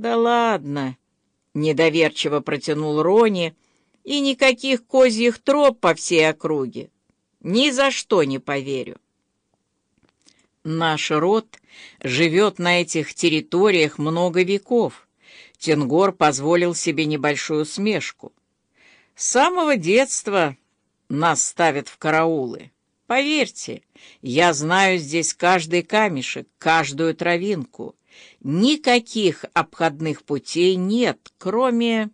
«Да ладно!» — недоверчиво протянул Рони, «и никаких козьих троп по всей округе. Ни за что не поверю». Наш род живет на этих территориях много веков. Тенгор позволил себе небольшую смешку. С самого детства нас ставят в караулы. Поверьте, я знаю здесь каждый камешек, каждую травинку. Никаких обходных путей нет, кроме...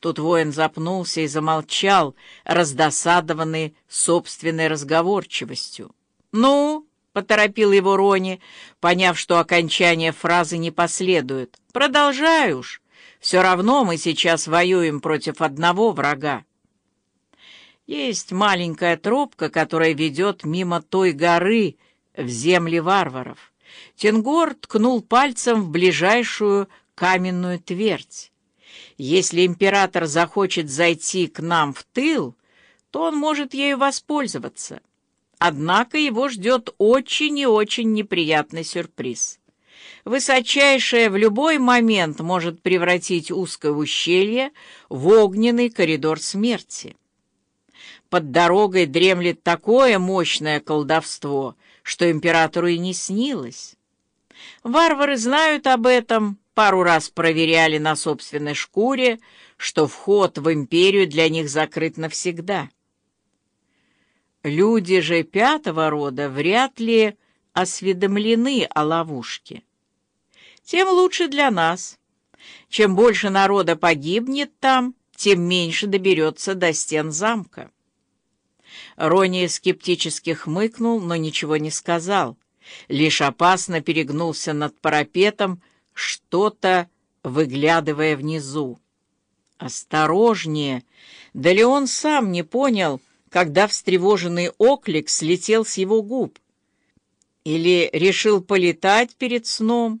Тут воин запнулся и замолчал, раздосадованный собственной разговорчивостью. «Ну?» — поторопил его Рони, поняв, что окончание фразы не последует. «Продолжай уж. Все равно мы сейчас воюем против одного врага». Есть маленькая тропка, которая ведет мимо той горы в земли варваров. Тенгор ткнул пальцем в ближайшую каменную твердь. Если император захочет зайти к нам в тыл, то он может ею воспользоваться. Однако его ждет очень и очень неприятный сюрприз. Высочайшее в любой момент может превратить узкое ущелье в огненный коридор смерти под дорогой дремлет такое мощное колдовство, что императору и не снилось. Варвары знают об этом, пару раз проверяли на собственной шкуре, что вход в империю для них закрыт навсегда. Люди же пятого рода вряд ли осведомлены о ловушке. Тем лучше для нас. Чем больше народа погибнет там, тем меньше доберется до стен замка. Рони скептически хмыкнул, но ничего не сказал. Лишь опасно перегнулся над парапетом, что-то выглядывая внизу. «Осторожнее!» Да ли он сам не понял, когда встревоженный оклик слетел с его губ? Или решил полетать перед сном?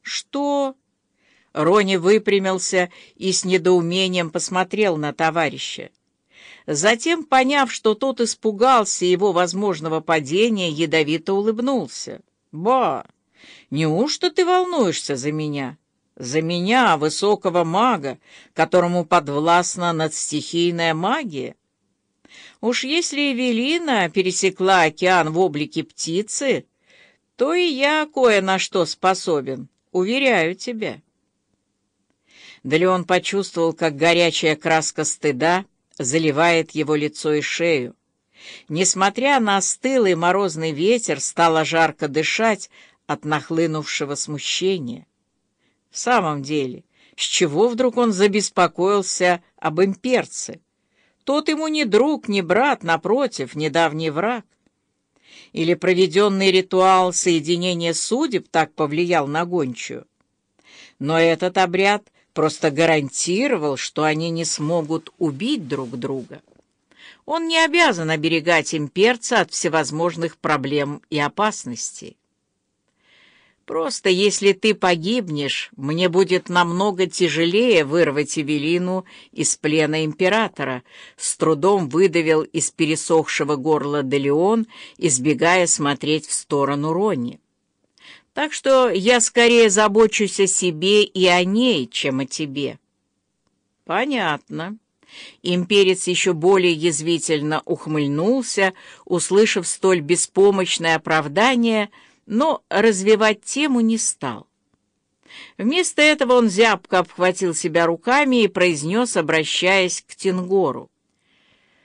«Что?» Рони выпрямился и с недоумением посмотрел на товарища. Затем, поняв, что тот испугался его возможного падения, ядовито улыбнулся. «Ба, неужто ты волнуешься за меня? За меня, высокого мага, которому подвластна надстихийная магия? Уж если Эвелина пересекла океан в облике птицы, то и я кое на что способен, уверяю тебя». Да ли он почувствовал, как горячая краска стыда — заливает его лицо и шею. Несмотря на стылый морозный ветер, стало жарко дышать от нахлынувшего смущения. В самом деле, с чего вдруг он забеспокоился об имперце? Тот ему не друг, не брат, напротив, недавний враг. Или проведенный ритуал соединения судеб так повлиял на гончую? Но этот обряд — просто гарантировал, что они не смогут убить друг друга. Он не обязан оберегать имперца от всевозможных проблем и опасностей. Просто если ты погибнешь, мне будет намного тяжелее вырвать Эвелину из плена императора, с трудом выдавил из пересохшего горла Делеон, избегая смотреть в сторону Ронни. Так что я скорее забочусь о себе и о ней, чем о тебе». «Понятно». Имперец еще более язвительно ухмыльнулся, услышав столь беспомощное оправдание, но развивать тему не стал. Вместо этого он зябко обхватил себя руками и произнес, обращаясь к Тенгору.